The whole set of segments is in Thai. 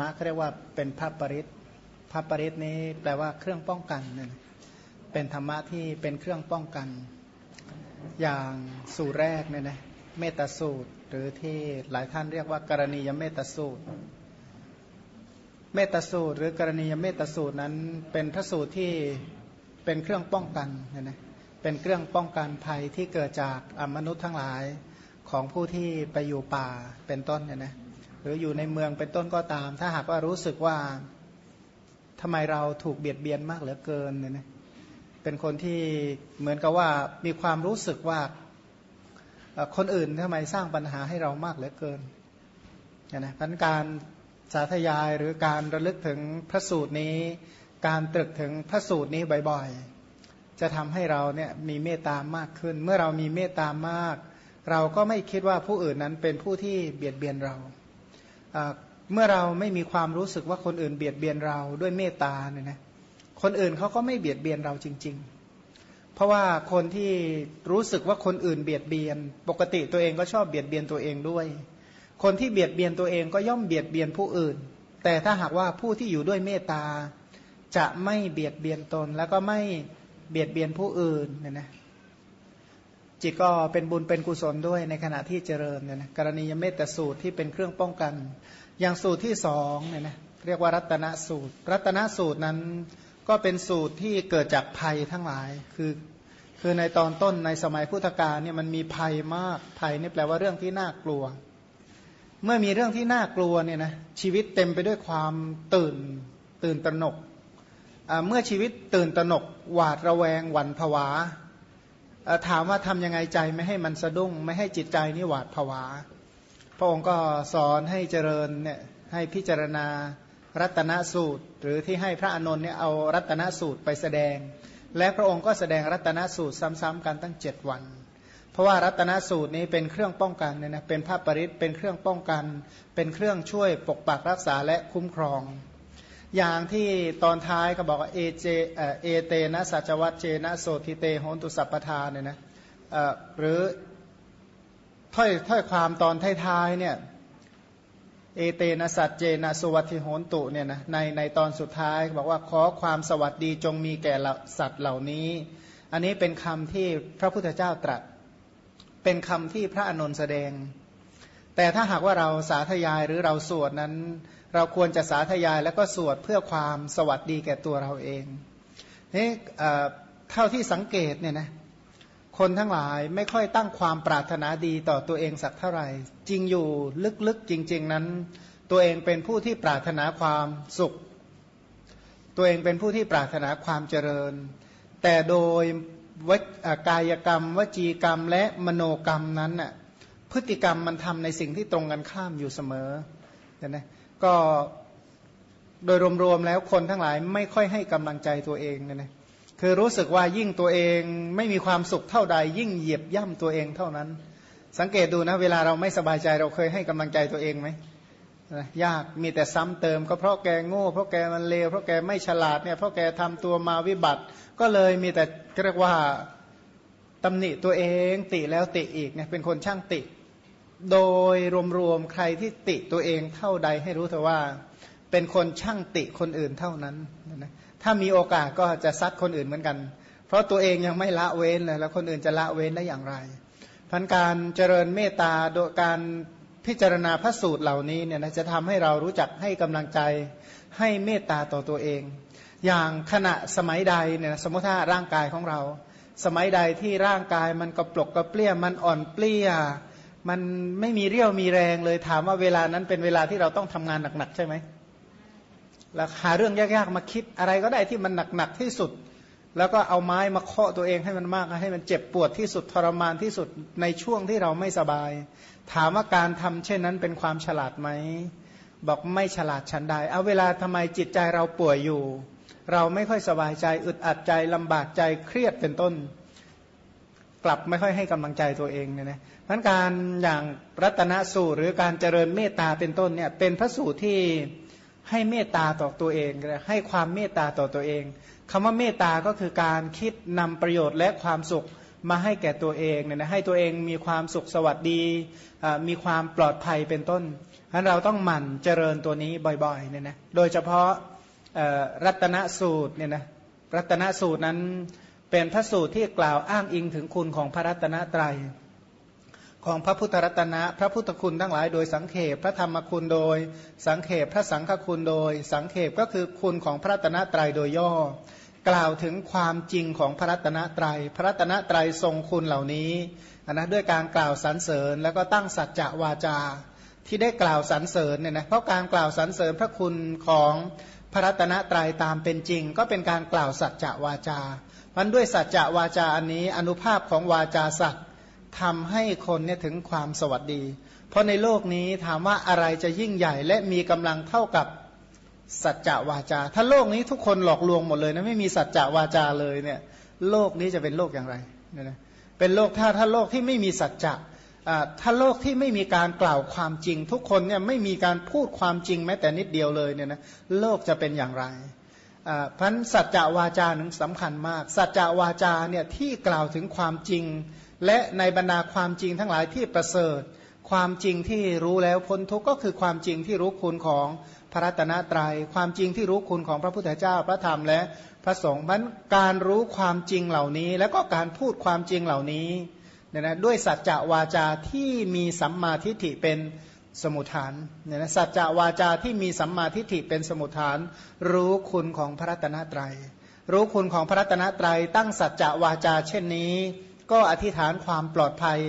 มะเขาเรียกว่าเป็นพระปริศพระปริศนี้แปลว่าเครื่องป้องกันเนี่ยเป็นธรรมะที่เป็นเครื่องป้องกัน อย่างสูตรแรกเนี่ยนะเมตสูตร หรือที่หลายท่านเรียกว่ากรณียเมตสูตร เมตสูตร หรือกรณียเมตสูตรนั้นเป็นพระสูตรที่เป็นเครื่องป้องกันเนี่ยนะเป็นเครื่องป้องกันภัยที่เกิดจากมนุษย์ทั้งหลายของผู้ที่ไปอยู่ป่าเป็นต้นเนี่ยนะ หรืออยู่ในเมืองเป็นต้นก็ตาม ถ้าหากว่ารู้สึกว่าทำไมเราถูกเบียดเบียนมากเหลือเกินเนี่ยนะเป็นคนที่เหมือนกับว่ามีความรู้สึกว่าคนอื่นทำไมสร้างปัญหาให้เรามากเหลือเกินนะพันการสาธยายหรือการระลึกถึงพระสูตรนี้ การตรึกถึงพระสูตรนี้บ่อยๆ จะทำให้เราเนี่ยมีเมตตามากขึ้น เมื่อเรามีเมตตามาก เราก็ไม่คิดว่าผู้อื่นนั้นเป็นผู้ที่เบียดเบียนเรา เมื่อเราไม่มีความรู้สึกว่าคนอื่นเบียดเบียนเราด้วยเมตตาเนี่ยนะคนอื่นเขาก็ไม่เบียดเบียนเราจริง ๆ เพราะว่าคนที่รู้สึกว่าคนอื่นเบียดเบียน ปกติตัวเองก็ชอบเบียดเบียนตัวเองด้วย คนที่เบียดเบียนตัวเองก็ย่อมเบียดเบียนผู้อื่น แต่ถ้าหากว่าผู้ที่อยู่ด้วยเมตตาจะไม่เบียดเบียนตนแล้วก็ไม่เบียดเบียนผู้อื่นเนี่ยนะ จิตก็เป็นบุญเป็นกุศลด้วยในขณะที่เจริญเนี่ยนะกรณียเมตสูตรที่เป็นเครื่องป้องกัน อย่างสูตรที่สองเนี่ยนะเรียกว่ารัตนสูตร รัตนสูตรนั้นก็เป็นสูตรที่เกิดจากภัยทั้งหลายคือคือในตอนต้นในสมัยพุทธกาลเนี่ยมันมีภัยมากภัยนี่แปลว่าเรื่องที่น่ากลัว เมื่อมีเรื่องที่น่ากลัวเนี่ยนะชีวิตเต็มไปด้วยความตื่นตื่นตระหนกเมื่อชีวิตตื่นตระหนกหวาดระแวงหวั่นผวา ถามว่าทำยังไงใจไม่ให้มันสะดุ้ง ไม่ให้จิตใจนี่หวาดผวา พระองค์ก็สอนให้เจริญเนี่ยให้พิจารณารัตนสูตร หรือที่ให้พระอานนท์เนี่ยเอารัตนสูตรไปแสดง และพระองค์ก็แสดงรัตนสูตรซ้ำๆกันตั้งเจ็ดวัน เพราะว่ารัตนสูตรนี้เป็นเครื่องป้องกันเนี่ยนะเป็นพระปริศเป็นเครื่องป้องกัน เป็นเครื่องช่วยปกปักรักษาและคุ้มครอง อย่างที่ตอนท้ายก็บอกว่าเอเจเอเตนะสัจวัตเจนะโสติเตโหนตุสัพพทาเนี่ยนะหรือถ้อยถ้อยความตอนท้ายๆเนี่ยเอเตนะสัจเจนะสุวัติโหนตุเนี่ยนะในในตอนสุดท้ายบอกว่าขอความสวัสดีจงมีแก่สัตว์เหล่านี้ อันนี้เป็นคำที่พระพุทธเจ้าตรัส เป็นคำที่พระอนุนแสดง แต่ถ้าหากว่าเราสาธยายหรือเราสวดนั้น เราควรจะสาธยายแล้วก็สวดเพื่อความสวัสดีแก่ตัวเราเองนี่เท่าที่สังเกตเนี่ยนะคนทั้งหลายไม่ค่อยตั้งความปรารถนาดีต่อตัวเองสักเท่าไหร่ จริงอยู่ลึกๆจริง ๆนั้น ตัวเองเป็นผู้ที่ปรารถนาความสุข ตัวเองเป็นผู้ที่ปรารถนาความเจริญ แต่โดยกายกรรม วจีกรรมและมโนกรรมนั้นน่ะ พฤติกรรมมันทำในสิ่งที่ตรงกันข้ามอยู่เสมอเห็นไหมก็โดยรวมๆแล้วคนทั้งหลายไม่ค่อยให้กำลังใจตัวเองนะคือรู้สึกว่ายิ่งตัวเองไม่มีความสุขเท่าใด ยิ่งเหยียบย่ำตัวเองเท่านั้น สังเกตดูนะเวลาเราไม่สบายใจเราเคยให้กำลังใจตัวเองไหมยากมีแต่ซ้ำเติมก็เพราะแกโง่เพราะแกมันเลวเพราะแกไม่ฉลาดเนี่ยเพราะแกทำตัวมาวิบัติ ก็เลยมีแต่เรียกว่าตำหนิตัวเองติแล้วติอีกเนี่ยเป็นคนช่างติ โดยรวมๆใครที่ติตัวเองเท่าใดให้รู้เถอะว่า เป็นคนช่างติคนอื่นเท่านั้นนะถ้ามีโอกาสก็จะซัดคนอื่นเหมือนกัน เพราะตัวเองยังไม่ละเว้นเลยแล้วคนอื่นจะละเว้นได้อย่างไรพันการเจริญเมตตาโดยการพิจารณาพระสูตรเหล่านี้เนี่ยจะทำให้เรารู้จักให้กำลังใจให้เมตตาต่อตัวเอง อย่างขณะสมัยใดเนี่ยสมมติถ้าร่างกายของเรา สมัยใดที่ร่างกายมันกระปลกกระเปรี้ยมันอ่อนเปลี้ย มันไม่มีเรี่ยวมีแรงเลยถามว่าเวลานั้นเป็นเวลาที่เราต้องทำงานหนักๆใช่ไหมแล้วหาเรื่องยากๆมาคิดอะไรก็ได้ที่มันหนักๆที่สุด แล้วก็เอาไม้มาเคาะตัวเองให้มันมากให้มันเจ็บปวดที่สุดทรมานที่สุดในช่วงที่เราไม่สบาย ถามว่าการทำเช่นนั้นเป็นความฉลาดไหมบอกไม่ฉลาดฉันใดเอาเวลาทำไมจิตใจเราป่วยอยู่ เราไม่ค่อยสบายใจอึดอัดใจลำบากใจเครียดเป็นต้น กลับไม่ค่อยให้กำลังใจตัวเองเนี่ยนะนั้นการอย่างรัตนสูตรหรือการเจริญเมตตาเป็นต้นเนี่ยเป็นพระสูตรที่ให้เมตตาต่อตัวเองให้ความเมตตาต่อตัวเองคำว่าเมตตาก็คือการคิดนำประโยชน์และความสุขมาให้แก่ตัวเองเนี่ยนะให้ตัวเองมีความสุขสวัสดีมีความปลอดภัยเป็นต้นฉะนั้นเราต้องหมั่นเจริญตัวนี้บ่อยๆเนี่ยนะโดยเฉพาะรัตนสูตรเนี่ยนะรัตนสูตรนั้น เป็นพระสูตรที่กล่าวอ้างอิงถึงคุณของพระรัตนตรัย ของพระพุทธรัตนะ พระพุทธคุณทั้งหลายโดยสังเขปพระธรรมคุณโดย สังเขปพระสังฆคุณโดย สังเขปก็คือคุณของพระรัตนตรัยโดยย่อ กล่าวถึงความจริงของพระรัตนตรัย พระรัตนตรัยทรงคุณเหล่านี้นะด้วยการกล่าวสรรเสริญแล้วก็ตั้งสัจจะวาจาที่ได้กล่าวสรรเสริญเนี่ยนะเพราะการกล่าวสรรเสริญพระคุณของ พระรัตนตรัยตามเป็นจริง ก็เป็นการกล่าวสัจจะวาจามันด้วยสัจจะวาจาอันนี้อนุภาพของวาจาสัตว์ทำให้คนเนี่ยถึงความสวัสดี เพราะในโลกนี้ถามว่าอะไรจะยิ่งใหญ่และมีกำลังเท่ากับสัจจะวาจา ถ้าโลกนี้ทุกคนหลอกลวงหมดเลยนะไม่มีสัจจะวาจาเลยเนี่ยโลกนี้จะเป็นโลกอย่างไรเนี่ยนะเป็นโลกถ้าถ้าโลกที่ไม่มีสัจจะ ถ้าโลกที่ไม่มีการกล่าวความจริง ทุกคนเนี่ยไม่มีการพูดความจริงแม้แต่นิดเดียวเลยเนี่ยนะโลกจะเป็นอย่างไรพันสัจจะวาจาหนึ่งสำคัญมาก สัจจะวาจาเนี่ยที่กล่าวถึงความจริง และในบรรดาความจริงทั้งหลายที่ประเสริฐ ความจริงที่รู้แล้วพ้นทุกข์ก็คือความจริงที่รู้คุณของพระรัตนตรยัย ความจริงที่รู้คุณของพระพุทธเจ้าพระธรรมและพระสงฆ์มันการรู้ความจริงเหล่านี้ แล้วก็การพูดความจริงเหล่านี้ เนี่ยนะด้วยสัจจะวาจาที่มีสัมมาทิฏฐิเป็นสมุทฐานเนี่ยนะสัจจะวาจาที่มีสัมมาทิฏฐิเป็นสมุทฐาน รู้คุณของพระรัตนตรยัย รู้คุณของพระรัตนตรัย ตั้งสัจจะวาจา เช่นนี้ ก็อธิษฐานความปลอดภัย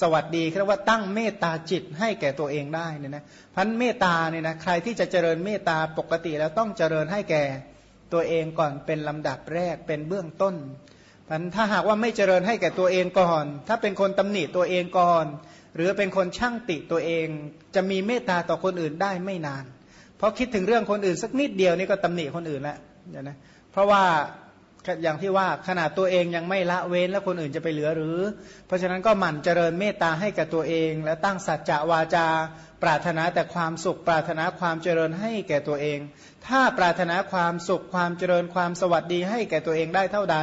สวัสดีเรียกว่าตั้งเมตตาจิตให้แก่ตัวเองได้เนี่ยนะพันเมตตาเนี่ยนะใครที่จะเจริญเมตตาปกติแล้วต้องเจริญให้แก่ตัวเองก่อนเป็นลำดับแรกเป็นเบื้องต้น ถ้าหากว่าไม่เจริญให้แก่ตัวเองก่อน ถ้าเป็นคนตำหนิตัวเองก่อน หรือเป็นคนช่างติตัวเอง จะมีเมตตาต่อคนอื่นได้ไม่นาน เพราะคิดถึงเรื่องคนอื่นสักนิดเดียวนี่ก็ตำหนิคนอื่นแล้วนะเพราะว่าอย่างที่ว่าขนาดตัวเองยังไม่ละเว้นแล้วคนอื่นจะไปเหลือหรือ เพราะฉะนั้นก็หมั่นเจริญเมตตาให้กับตัวเอง และตั้งสัจจะวาจา ปรารถนาแต่ความสุข ปรารถนาความเจริญให้แก่ตัวเอง ถ้าปรารถนาความสุขความเจริญความสวัสดีให้แก่ตัวเองได้เท่าใด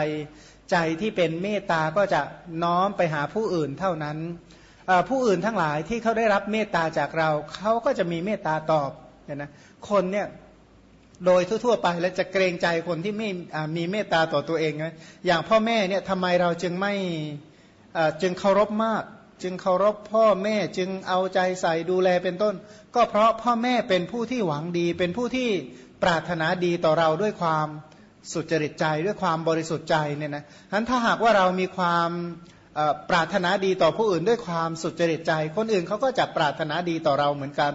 ใจที่เป็นเมตตาก็จะน้อมไปหาผู้อื่นเท่านั้น ผู้อื่นทั้งหลายที่เขาได้รับเมตตาจากเรา เขาก็จะมีเมตตาตอบเนี่ยนะคนเนี่ยโดยทั่วๆไปแล้วจะเกรงใจคนที่ไม่มีเมตตาต่อตัวเองนะอย่างพ่อแม่เนี่ยทำไมเราจึงไม่จึงเคารพมาก จึงเคารพพ่อแม่จึงเอาใจใส่ดูแลเป็นต้น ก็เพราะพ่อแม่เป็นผู้ที่หวังดี เป็นผู้ที่ปรารถนาดีต่อเราด้วยความ สุจริตใจด้วยความบริสุทธิ์ใจเนี่ยนะฉะนั้นถ้าหากว่าเรามีความปรารถนาดีต่อผู้อื่นด้วยความสุจริตใจ คนอื่นเขาก็จะปรารถนาดีต่อเราเหมือนกัน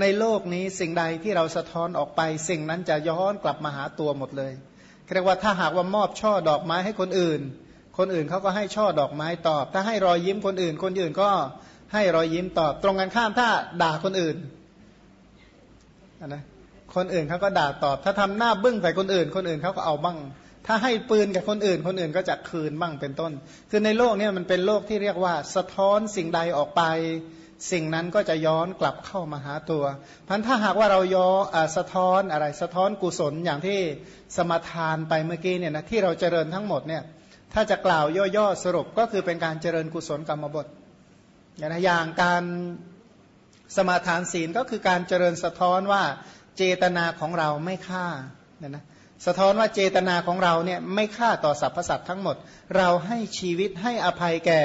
ในโลกนี้สิ่งใดที่เราสะท้อนออกไป สิ่งนั้นจะย้อนกลับมาหาตัวหมดเลยเรียกว่าถ้าหากว่ามอบช่อดอกไม้ให้คนอื่น คนอื่นเขาก็ให้ช่อดอกไม้ตอบ ถ้าให้รอยยิ้มคนอื่น คนอื่นก็ให้รอยยิ้มตอบ ตรงกันข้ามถ้าด่าคนอื่นนะ คนอื่นเขาก็ด่าตอบ ถ้าทำหน้าบึ้งใส่คนอื่น คนอื่นเขาก็เอาบ้าง ถ้าให้ปืนกับคนอื่น คนอื่นก็จะคืนบ้างเป็นต้น คือในโลกนี้มันเป็นโลกที่เรียกว่า สะท้อนสิ่งใดออกไป สิ่งนั้นก็จะย้อนกลับเข้ามาหาตัวพันถ้าหากว่าเราย้อนสะท้อนอะไรสะท้อนกุศลอย่างที่สมทานไปเมื่อกี้เนี่ยนะที่เราเจริญทั้งหมดเนี่ยถ้าจะกล่าวย่อๆสรุปก็คือเป็นการเจริญกุศลกรรมบทอย่างการสมาทานศีลก็คือการเจริญสะท้อนว่า เจตนาของเราไม่ฆ่าเนี่ยนะสะท้อนว่าเจตนาของเราเนี่ยไม่ฆ่าต่อสรรพสัตว์ทั้งหมด เราให้ชีวิตให้อภัยแก่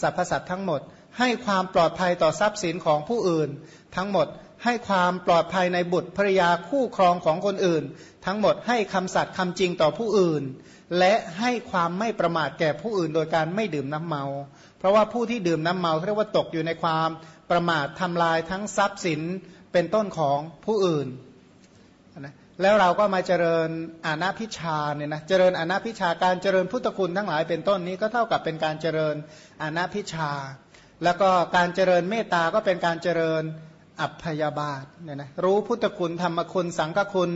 สรรพสัตว์ทั้งหมด ให้ความปลอดภัยต่อทรัพย์สินของผู้อื่น ทั้งหมดให้ความปลอดภัยในบุตรภรยาคู่ครองของคนอื่น ทั้งหมดให้คำสัตย์คำจริงต่อผู้อื่น และให้ความไม่ประมาทแก่ผู้อื่น โดยการไม่ดื่มน้ำเมา เพราะว่าผู้ที่ดื่มน้ำเมาเรียกว่าตกอยู่ในความประมาททำลายทั้งทรัพย์สิน เป็นต้นของผู้อื่นนะแล้วเราก็มาเจริญอานาพิชาเนี่ยนะเจริญอานาพิชาการเจริญพุทธคุณทั้งหลายเป็นต้นนี้ก็เท่ากับเป็นการเจริญอานาพิชา แล้วก็การเจริญเมตตาก็เป็นการเจริญอัพยาบาทเนี่ยนะรู้พุทธคุณธรรมคุณสังฆคุณ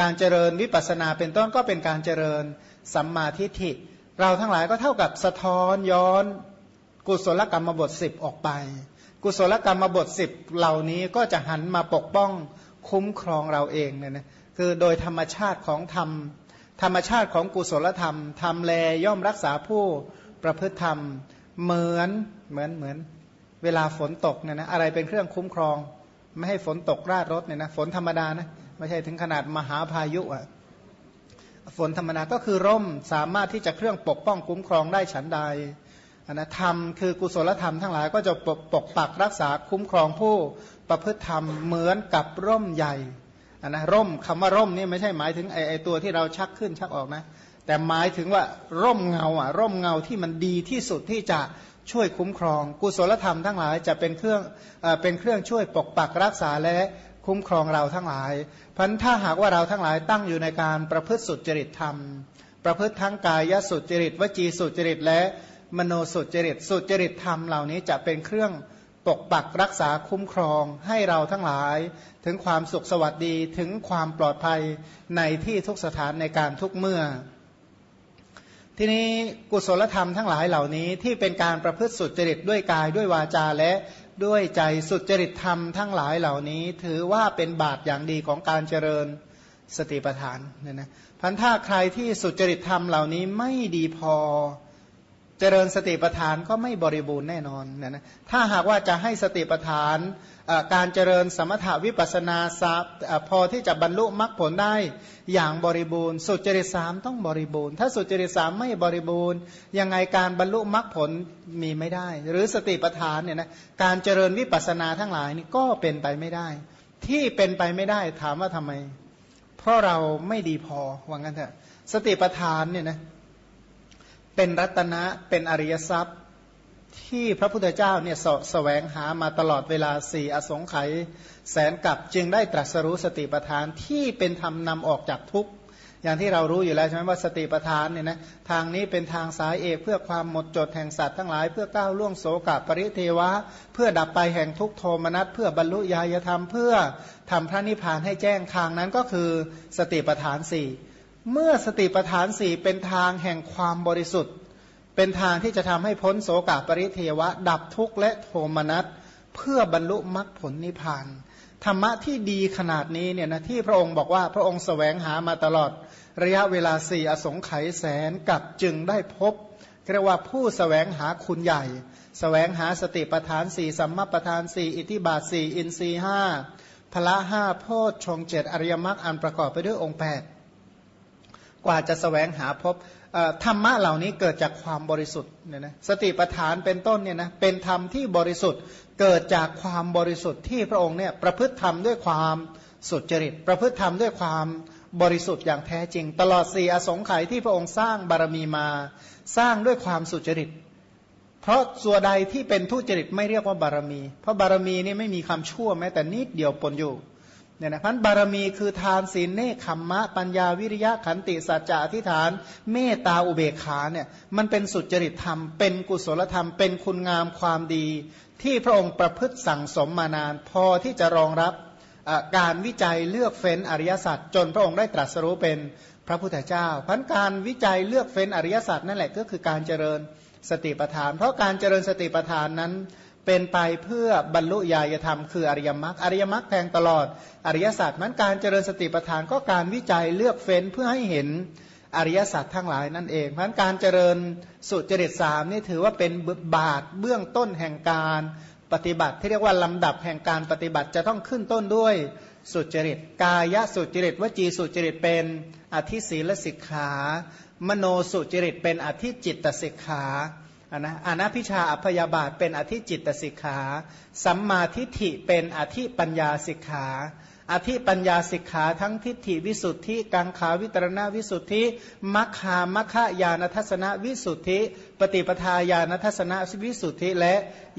การเจริญวิปัสนาเป็นต้นก็เป็นการเจริญสัมมาทิฏฐิ เราทั้งหลายก็เท่ากับสะท้อนย้อนกุศลกรรมบทสิบออกไป กุศลกรรมบทสิบเหล่านี้ก็จะหันมาปกป้องคุ้มครองเราเองเนี่ยนะคือโดยธรรมชาติของธรรม ธรรมชาติของกุศลธรรมทำแลย่อมรักษาผู้ประพฤติธรรมเหมือนเหมือนเหมือน เวลาฝนตกเนี่ยนะอะไรเป็นเครื่องคุ้มครอง ไม่ให้ฝนตกราดรถเนี่ยนะฝนธรรมดานะไม่ใช่ถึงขนาดมหาพายุอะฝนธรรมดาก็คือร่มสามารถที่จะเครื่องปกป้องคุ้มครองได้ฉันใด นะธรรมคือกุศลธรรมทั้งหลายก็จะปกปกปักรักษาคุ้มครองผู้ประพฤติธรรมเหมือนกับร่มใหญ่นะร่มคำว่าร่มนี่ไม่ใช่หมายถึงไอไอตัวที่เราชักขึ้นชักออกนะ แต่หมายถึงว่าร่มเงาอะร่มเงาที่มันดีที่สุดที่จะช่วยคุ้มครอง กุศลธรรมทั้งหลายจะเป็นเครื่องเป็นเครื่องช่วยปกปักรักษาและคุ้มครองเราทั้งหลายพันถ้าหากว่าเราทั้งหลายตั้งอยู่ในการประพฤติสุจริตธรรม ประพฤติทั้งกายสุจริตวจีสุจริตและ มโนสุจริตสุจริตธรรมเหล่านี้จะเป็นเครื่องปกปักรักษาคุ้มครองให้เราทั้งหลาย ถึงความสุขสวัสดีถึงความปลอดภัยในที่ทุกสถานในการทุกเมื่อ ทีนี้กุศลธรรมทั้งหลายเหล่านี้ที่เป็นการประพฤติสุจริตด้วยกายด้วยวาจาและด้วยใจสุจริตธรรมทั้งหลายเหล่านี้ ถือว่าเป็นบาตอย่างดีของการเจริญสติปัฏฐานเนี่ยนะพันถ้าใครที่สุจริตธรรมเหล่านี้ไม่ดีพอ เจริญสติปัฏฐานก็ไม่บริบูรณ์แน่นอนนะนะถ้าหากว่าจะให้สติปัฏฐานการเจริญสมถาวิปัสนาสัพพอที่จะบรรลุมรรคผลได้อย่างบริบูรณ์ สุจริตสามต้องบริบูรณ์ ถ้าสุจริตสามไม่บริบูรณ์ ยังไงการบรรลุมรรคผลมีไม่ได้ หรือสติปัฏฐานเนี่ยนะการเจริญวิปัสนาทั้งหลายนี่ก็เป็นไปไม่ได้ ที่เป็นไปไม่ได้ถามว่าทำไม เพราะเราไม่ดีพอว่างั้นเถอะสติปัฏฐานเนี่ยนะ เป็นรัตนะเป็นอริยทรัพย์ที่พระพุทธเจ้าเนี่ยสแสวงหามาตลอดเวลาสี่อสงไขยแสนกับจึงได้ตรัสรู้สติปัฏฐานที่เป็นธรรมนำออกจากทุกข์อย่างที่เรารู้อยู่แล้วใช่ไหมว่าสติปัฏฐานเนี่ยนะทางนี้เป็นทางสายเอกเพื่อความหมดจดแห่งสัตว์ทั้งหลายเพื่อก้าวล่วงโสกปริเทวะ เพื่อดับไปแห่งทุกโทมนัสเพื่อบรรลุญาณธรรม เพื่อทำพระนิพพานให้แจ้งทางนั้นก็คือสติปัฏฐานสี่ เมื่อสติปัฏฐานสี่เป็นทางแห่งความบริสุทธิ์ เป็นทางที่จะทำให้พ้นโสกาปริเทวะ ดับทุกข์และโทมนัสเพื่อบรรลุมรรคผลนิพพาน ธรรมะที่ดีขนาดนี้เนี่ยนะที่พระองค์บอกว่าพระองค์สแสวงหามาตลอด ระยะเวลาสี่อสงไขยแสนกับจึงได้พบเรียกว่าผู้สแสวงหาคุณใหญ่สแสวงหาสติปทานสี่สัมมาปทานสี่อิทิบาทสี่อินทรีห้าพละห้าโพชฌงเจ็ดอริยมรรคอันประกอบไปด้วยองค์แปด กว่าจะสแสวงหาพบธรรมะเหล่านี้เกิดจากความบริสุทธิ์เนี่ยนะสติปัฏฐานเป็นต้นเนี่ยนะเป็นธรรมที่บริสุทธิ์เกิดจากความบริสุทธิ์ที่พระองค์เนี่ยประพฤติธรรมด้วยความสุจริต ประพฤติธรรมด้วยความบริสุทธิ์อย่างแท้จริง ตลอดสี่อสงไขยที่พระองค์สร้างบารมีมาสร้างด้วยความสุจริต เพราะส่วนใดที่เป็นทุจริตไม่เรียกว่าบารมี เพราะบารมีนี่ไม่มีคำชั่วแม้แต่นิดเดียวปนอยู่ เนี่ยนะพันบารมีคือทานศีลเนคขมมะ ปัญญาวิริยะขันติสัจจะอธิษฐาน เมตตาอุเบกขาเนี่ยมันเป็นสุจริตธรรม เป็นกุศลธรรม เป็นคุณงามความดี ที่พระองค์ประพฤติสั่งสมมานาน พอที่จะรองรับการวิจัยเลือกเฟ้นอริยสัจจนพระองค์ได้ตรัสรู้เป็นพระพุทธเจ้าพันการวิจัยเลือกเฟ้นอริยสัจนั่นแหละก็คือการเจริญสติปัฏฐาน เพราะการเจริญสติปัฏฐานนั้น เป็นไปเพื่อบรรลุญาณธรรมคืออริยมรรคอริยมรรคแทงตลอดอริยศาสตร์มันการเจริญสติปัฏฐานก็การวิจัยเลือกเฟ้นเพื่อให้เห็นอริยศาสตร์ทั้งหลายนั่นเองเพราะการเจริญสุจริตสามนี่ถือว่าเป็นบาทเบื้องต้นแห่งการปฏิบัติ ที่เรียกว่าลำดับแห่งการปฏิบัติจะต้องขึ้นต้นด้วยสุจริต กายสุจริตวจีสุจริตเป็นอธิศีลสิกขา มโนสุจริตเป็นอธิจิตตสิกขา นนะอนัพิชาอภยาบาทเป็นอธิจิตสิกขา สัมมาทิฏฐิเป็นอธิปัญญาสิกขา อธิปัญญาสิกขาทั้งทิฏฐิวิสุทธิ กังขาวิตรณวิสุทธิ มัคคามัคคายานทัศนวิสุทธิ ปฏิปทาญาณทัศนวิสุทธิ และ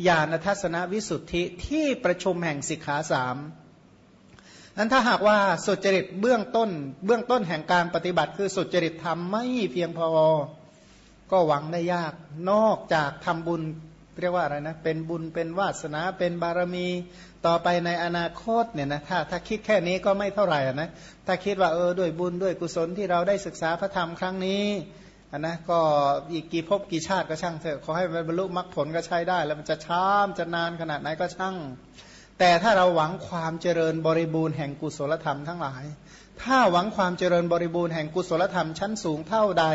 ญาณทัศนวิสุทธิที่ประชุมแห่งสิกขาสามนั้นถ้าหากว่าสุจริตเบื้องต้น เบื้องต้นแห่งการปฏิบัติคือสุจริตธรรมไม่เพียงพอ ก็หวังได้ยาก นอกจากทำบุญเรียกว่าอะไรนะ เป็นบุญเป็นวาสนาเป็นบารมีต่อไปในอนาคตเนี่ยนะถ้าถ้าคิดแค่นี้ก็ไม่เท่าไหร่นะถ้าคิดว่าเออด้วยบุญด้วยกุศลที่เราได้ศึกษาพระธรรมครั้งนี้นนะก็อีกกี่ภพกี่ชาติก็ช่างเถอะขอให้บรรลุมรรคผลก็ใช้ได้ แล้วมันจะช้ามจะนานขนาดไหนก็ช่าง แต่ถ้าเราหวังความเจริญบริบูรณ์แห่งกุศลธรรมทั้งหลาย ถ้าหวังความเจริญบริบูรณ์แห่งกุศลธรรมชั้นสูงเท่าใด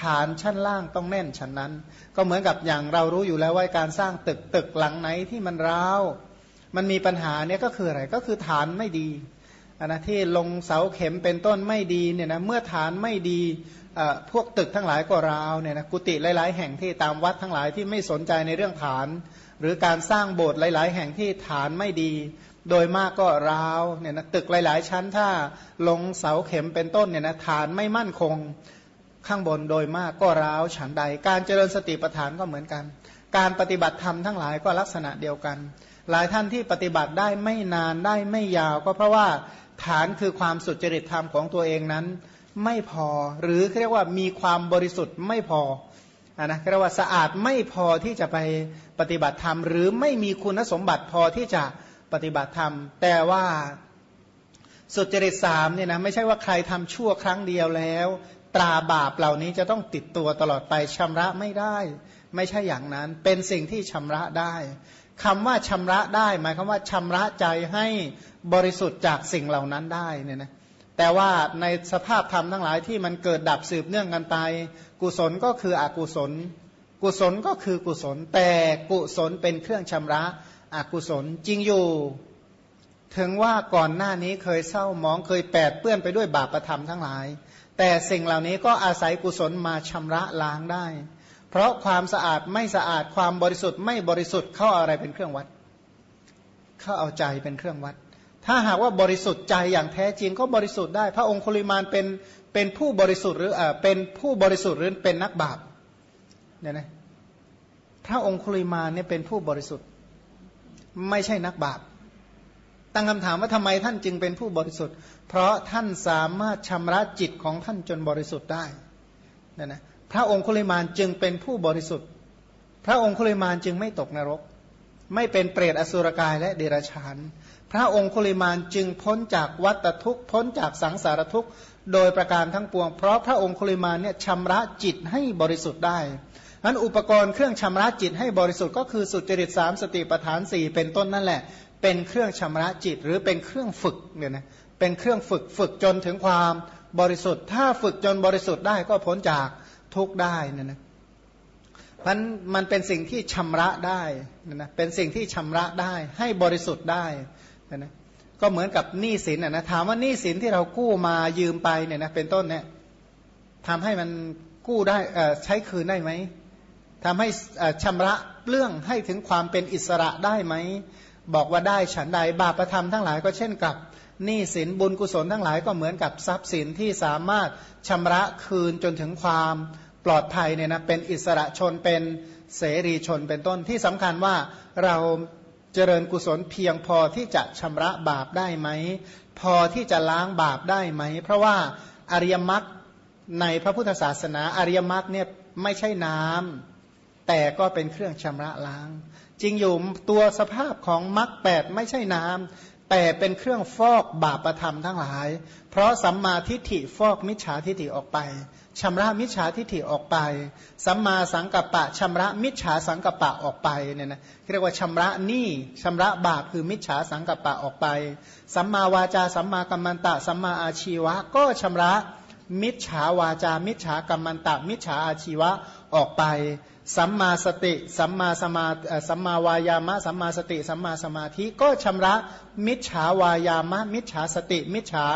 ฐานชั้นล่างต้องแน่นชั้นนั้น ก็เหมือนกับอย่างเรารู้อยู่แล้วว่าการสร้างตึกตึกหลังไหนที่มันร้าวมันมีปัญหาเนี่ยก็คืออะไรก็คือฐานไม่ดีนนะที่ลงเสาเข็มเป็นต้นไม่ดีเนี่ยนะเมื่อฐานไม่ดีพวกตึกทั้งหลายก็ร้าวเนี่ยนะกุฏิหลาย ๆ แห่งที่ตามวัดทั้งหลายที่ไม่สนใจในเรื่องฐาน หรือการสร้างโบสถ์หลาย ๆ แห่งที่ฐานไม่ดี โดยมากก็ร้าวเนี่ยนะตึกหลาย ๆ ชั้นถ้าลงเสาเข็มเป็นต้นเนี่ยนะฐานไม่มั่นคง ข้างบนโดยมากก็ร้าวฉันใด การเจริญสติปัฏฐานก็เหมือนกัน การปฏิบัติธรรมทั้งหลายก็ลักษณะเดียวกัน หลายท่านที่ปฏิบัติได้ไม่นานได้ไม่ยาว ก็เพราะว่าฐานคือความสุจริตธรรมของตัวเองนั้น ไม่พอหรือเรียกว่ามีความบริสุทธิ์ไม่พออะนะเรียกว่าสะอาดไม่พอที่จะไปปฏิบัติธรรม หรือไม่มีคุณสมบัติพอที่จะปฏิบัติธรรม แต่ว่าสุจริตสามเนี่ยนะไม่ใช่ว่าใครทำชั่วครั้งเดียวแล้ว ตราบาปเหล่านี้จะต้องติดตัวตลอดไปชำระไม่ได้ ไม่ใช่อย่างนั้น เป็นสิ่งที่ชำระได้คำว่าชำระได้ หมายความว่าชำระใจให้บริสุทธิ์จากสิ่งเหล่านั้นได้เนี่ยนะแต่ว่าในสภาพธรรมทั้งหลายที่มันเกิดดับสืบเนื่องกันไป กุศลก็คืออกุศล กุศลก็คือกุศล แต่กุศลเป็นเครื่องชำระอกุศลจริงอยู่ถึงว่าก่อนหน้านี้เคยเศร้ามองเคยแปดเปื้อนไปด้วยบาปธรรมทั้งหลาย แต่สิ่งเหล่านี้ก็อาศัยกุศลมาชำระล้างได้ เพราะความสะอาดไม่สะอาดความบริสุทธิ์ไม่บริสุทธิ์เข้าอะไรเป็นเครื่องวัด เข้าเอาใจเป็นเครื่องวัด ถ้าหากว่าบริสุทธิ์ใจอย่างแท้จริงก็บริสุทธิ์ได้ พระองคุลิมานเป็นเป็นผู้บริสุทธิ์หรือเป็นผู้บริสุทธิ์หรือเป็นนักบาปเนี่ยนะพระองคุลิมานเนี่ยเป็นผู้บริสุทธิ์ ไม่ใช่นักบาปตั้งคำถามว่าทำไมท่านจึงเป็นผู้บริสุทธิ์ เพราะท่านสามารถชำระจิตของท่านจนบริสุทธิ์ได้นะนะพระองคุลิมานจึงเป็นผู้บริสุทธิ์ พระองคุลิมานจึงไม่ตกนรก ไม่เป็นเปรตอสุรกายและเดรัจฉาน พระองคุลิมานจึงพ้นจากวัฏทุกข์พ้นจากสังสารทุกข์โดยประการทั้งปวง เพราะพระองคุลิมานเนี่ยชำระจิตให้บริสุทธิ์ได้นั้นอุปกรณ์เครื่องชำระจิตให้บริสุทธิ์ก็คือสุจริตสามสติปัฏฐานสี่เป็นต้นนั่นแหละ เป็นเครื่องชำระจิตหรือเป็นเครื่องฝึกเนี่ยนะ เป็นเครื่องฝึกฝึกจนถึงความบริสุทธิ์ ถ้าฝึกจนบริสุทธิ์ได้ก็พ้นจากทุกได้นี่ยนะมันมันเป็นสิ่งที่ชำระได้นะนะเป็นสิ่งที่ชำระได้ให้บริสุทธิ์ได้นะนะก็เหมือนกับหนี้สินนะถามว่าหนี้สินที่เรากู้มายืมไปเนี่ยนะเป็นต้นเนี่ยทำให้มันกู้ได้ใช้คืนได้ไหมทำให้ชำระเรื่องให้ถึงความเป็นอิสระได้ไหมบอกว่าได้ฉันใดบาปประทำทั้งหลายก็เช่นกับ หนี้สินบุญกุศลทั้งหลายก็เหมือนกับทรัพย์สินที่สามารถชำระคืนจนถึงความปลอดภัยเนี่ยนะเป็นอิสระชนเป็นเสรีชนเป็นต้นที่สำคัญว่าเราเจริญกุศลเพียงพอที่จะชำระบาปได้ไหม พอที่จะล้างบาปได้ไหม เพราะว่าอริยมรรคในพระพุทธศาสนาอริยมรรคเนี่ยไม่ใช่น้ำแต่ก็เป็นเครื่องชำระล้าง จริงอยู่ตัวสภาพของมรรคแปดไม่ใช่น้ำ แต่เป็นเครื่องฟอกบาปประธรรมทั้งหลาย เพราะสัมมาทิฏฐิฟอกมิจฉาทิฏฐิออกไปชำระมิจฉาทิฏฐิออกไป สัมมาสังกัปปะชำระมิจฉาสังกัปปะออกไปเนี่ยนะเรียกว่าชำระหนี้ชำระบาปคือมิจฉาสังกัปปะออกไป สัมมาวาจาสัมมากัมมันตะ สัมมาอาชีวะ ก็ชำระมิจฉาวาจา มิจฉากัมมันตะ มิจฉาอาชีวะออกไป สัมมาสติ สัมมาสมาสัมมาวายามะ สัมมาสติ สัมมาสมาธิก็ชำระมิจฉาวายามะ มิจฉาสติ มิจฉา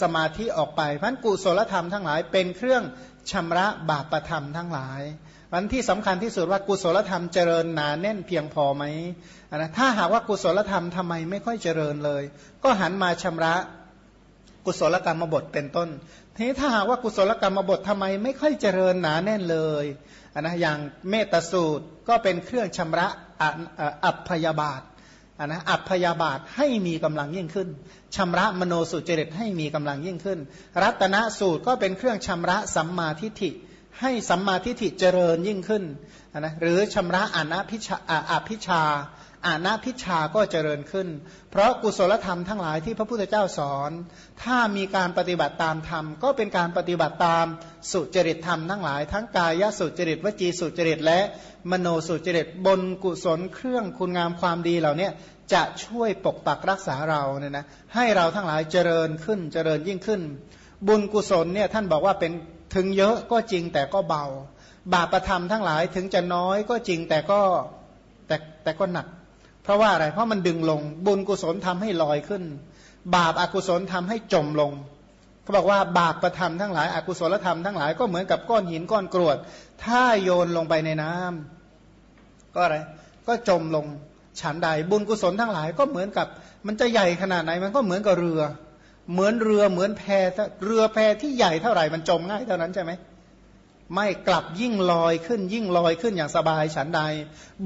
สมาธิออกไปพันกุศลธรรมทั้งหลายเป็นเครื่องชำระบาปประธรรมทั้งหลายวันที่สำคัญที่สุดว่ากุศลธรรมเจริญหนาแน่นเพียงพอไหมนะถ้าหากว่ากุศลธรรมทำไมไม่ค่อยเจริญเลย ก็หันมาชำระกุศลกรรมบทเป็นต้น ทีนี้ถ้าหากว่ากุศลกรรมบททำไมไม่ค่อยเจริญหนาแน่นเลยนนะอย่างเมตสูตรก็เป็นเครื่องชำระอัพยาบาทนนะอัพยาบาทให้มีกำลังยิ่งขึ้นชำระมโนสุจริตให้มีกำลังยิ่งขึ้น รัตนสูตรก็เป็นเครื่องชำระสัมมาทิฏฐิ ให้สัมมาทิฏฐิเจริญยิ่งขึ้นนะหรือชำระอนัพิชาอภิชา อาณาพิชาก็เจริญขึ้น เพราะกุศลธรรมทั้งหลายที่พระพุทธเจ้าสอน ถ้ามีการปฏิบัติตามธรรม ก็เป็นการปฏิบัติตามสุจริตธรรมทั้งหลาย ทั้งกายสุจริตวจีสุจริตและมโนสุจริตบนกุศลเครื่องคุณงามความดีเหล่านี้จะช่วยปกปักรักษาเราเนี่ยนะให้เราทั้งหลายเจริญขึ้นเจริญยิ่งขึ้น บุญกุศลเนี่ยท่านบอกว่าเป็นถึงเยอะก็จริงแต่ก็เบา บาปประธรรมทั้งหลายถึงจะน้อยก็จริงแต่ก็แต่แต่ก็หนัก เพราะว่าอะไร เพราะมันดึงลง บุญกุศลทำให้ลอยขึ้น บาปอากุศลทำให้จมลงเขาบอกว่าบาปประธรรมทั้งหลายอากุศลธรรมทั้งหลายก็เหมือนกับก้อนหินก้อนกรวด ถ้าโยนลงไปในน้ำก็อะไร ก็จมลงฉันใด บุญกุศลทั้งหลายก็เหมือนกับ มันจะใหญ่ขนาดไหนมันก็เหมือนกับเรือ เหมือนเรือเหมือนแพเรือแพที่ใหญ่เท่าไหร่มันจมง่ายเท่านั้นใช่ไหม ไม่กลับยิ่งลอยขึ้น ยิ่งลอยขึ้นอย่างสบายฉันใด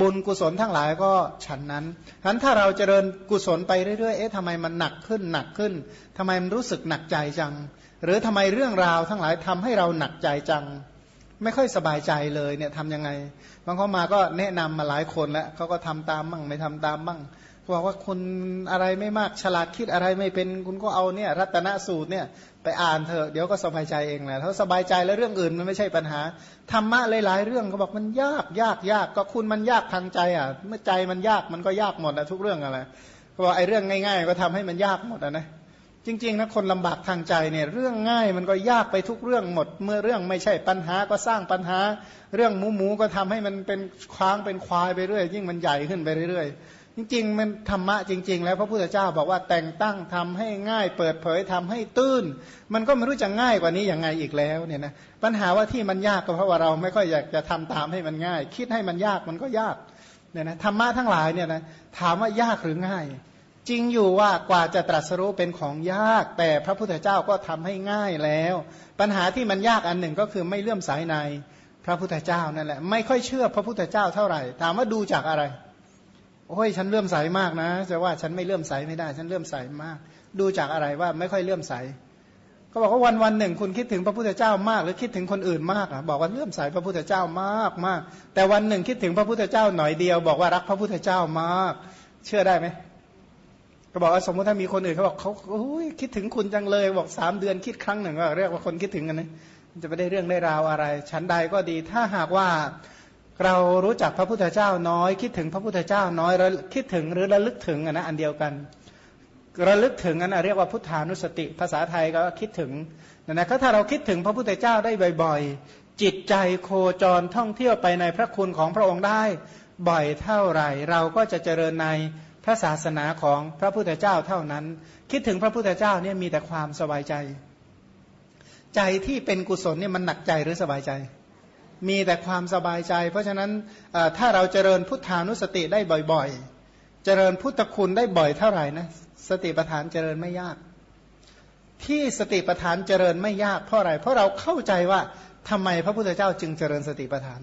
บุญกุศลทั้งหลายก็ฉันนั้นฉะนั้นถ้าเราเจริญกุศลไปเรื่อยๆเอ๊ะทำไมมันหนักขึ้นหนักขึ้นทำไมมันรู้สึกหนักใจจัง หรือทำไมเรื่องราวทั้งหลายทำให้เราหนักใจจัง ไม่ค่อยสบายใจเลยเนี่ยทำยังไงบางคนมาก็แนะนำมาหลายคนแล้วเขาก็ทำตามบ้างไม่ทำตามบ้างบอกว่าคุณอะไรไม่มากฉลาดคิดอะไรไม่เป็นคุณก็เอาเนี่ยรัตนสูตรเนี่ย ไปอ่านเถอะเดี๋ยวก็สบายใจเองแหละถ้าสบายใจแล้วเรื่องอื่นมันไม่ใช่ปัญหาธรรมะหลายๆเรื่องเขาบอกมันยากยากยากก็คุณมันยากทางใจอะ เมื่อใจมันยากมันก็ยากหมดนะทุกเรื่องอะไรเขาบอกไอ้เรื่องง่าย ๆ ก็ทำให้มันยากหมดนะจริงๆนะคนลำบากทางใจเนี่ยเรื่องง่ายมันก็ยากไปทุกเรื่องหมด เมื่อเรื่องไม่ใช่ปัญหาก็สร้างปัญหา เรื่องหมูหมูก็ทำให้มันเป็นค้างเป็นควายไปเรื่อยยิ่งมันใหญ่ขึ้นไปเรื่อยๆ จริงๆ มันธรรมะจริง ๆ แล้วพระพุทธเจ้าบอกว่าแต่งตั้งทำให้ง่ายเปิดเผยทำให้ตื้น มันก็ไม่รู้จะง่ายกว่านี้ยังไงอีกแล้วเนี่ยนะปัญหาว่าที่มันยากก็เพราะว่าเราไม่ค่อยอยากจะทำตามให้มันง่าย คิดให้มันยากมันก็ยากเนี่ยนะธรรมะทั้งหลายเนี่ยนะถามว่ายากหรือง่าย จริงอยู่ว่ากว่าจะตรัสรู้เป็นของยาก แต่พระพุทธเจ้าก็ทำให้ง่ายแล้ว ปัญหาที่มันยากอันหนึ่งก็คือไม่เลื่อมสายในพระพุทธเจ้านั่นแหละไม่ค่อยเชื่อพระพุทธเจ้าเท่าไหร่ ถามว่าดูจากอะไร โอ้ยฉันเลื่อมใสมากนะจะว่าฉันไม่เลื่อมใสไม่ได้ ฉันเลื่อมใสมาก ดูจากอะไรว่าไม่ค่อยเลื่อมใสก็บอกว่าวันวันหนึ่งคุณคิดถึงพระพุทธเจ้ามาก หรือคิดถึงคนอื่นมากอะบอกว่าเลื่อมใสพระพุทธเจ้ามากมากแต่วันหนึ่งคิดถึงพระพุทธเจ้าหน่อยเดียว บอกว่ารักพระพุทธเจ้ามาก เชื่อได้ไหมก็บอกว่าสมมติถ้ามีคนอื่นเขาบอกเขาโอ้ยคิดถึงคุณจังเลย บอกสามเดือนคิดครั้งหนึ่งก็เรียกว่าคนคิดถึงกันนะจะไม่ได้เรื่องได้ราวอะไรชั้นใดก็ดี ถ้าหากว่า เรารู้จักพระพุทธเจ้าน้อย คิดถึงพระพุทธเจ้าน้อยรคิดถึงหรือระลึกถึงนะอันเดียวกัน ระลึกถึงอันเรียกว่าพุทธานุสติ ภาษาไทยก็คิดถึงนะนะถ้าเราคิดถึงพระพุทธเจ้าได้บ่อย ๆ จิตใจโคจรท่องเที่ยวไปในพระคุณของพระองค์ได้บ่อยเท่าไหร่ เราก็จะเจริญในพระศาสนาของพระพุทธเจ้าเท่านั้น คิดถึงพระพุทธเจ้าเนี่ยมีแต่ความสบายใจ ใจที่เป็นกุศลเนี่ยมันหนักใจหรือสบายใจ มีแต่ความสบายใจ เพราะฉะนั้นถ้าเราเจริญพุทธานุสติได้บ่อยๆ เจริญพุทธคุณได้บ่อยเท่าไหร่นะสติปัฏฐานเจริญไม่ยาก ที่สติปัฏฐานเจริญไม่ยากเพราะอะไร เพราะเราเข้าใจว่าทำไมพระพุทธเจ้าจึงเจริญสติปัฏฐาน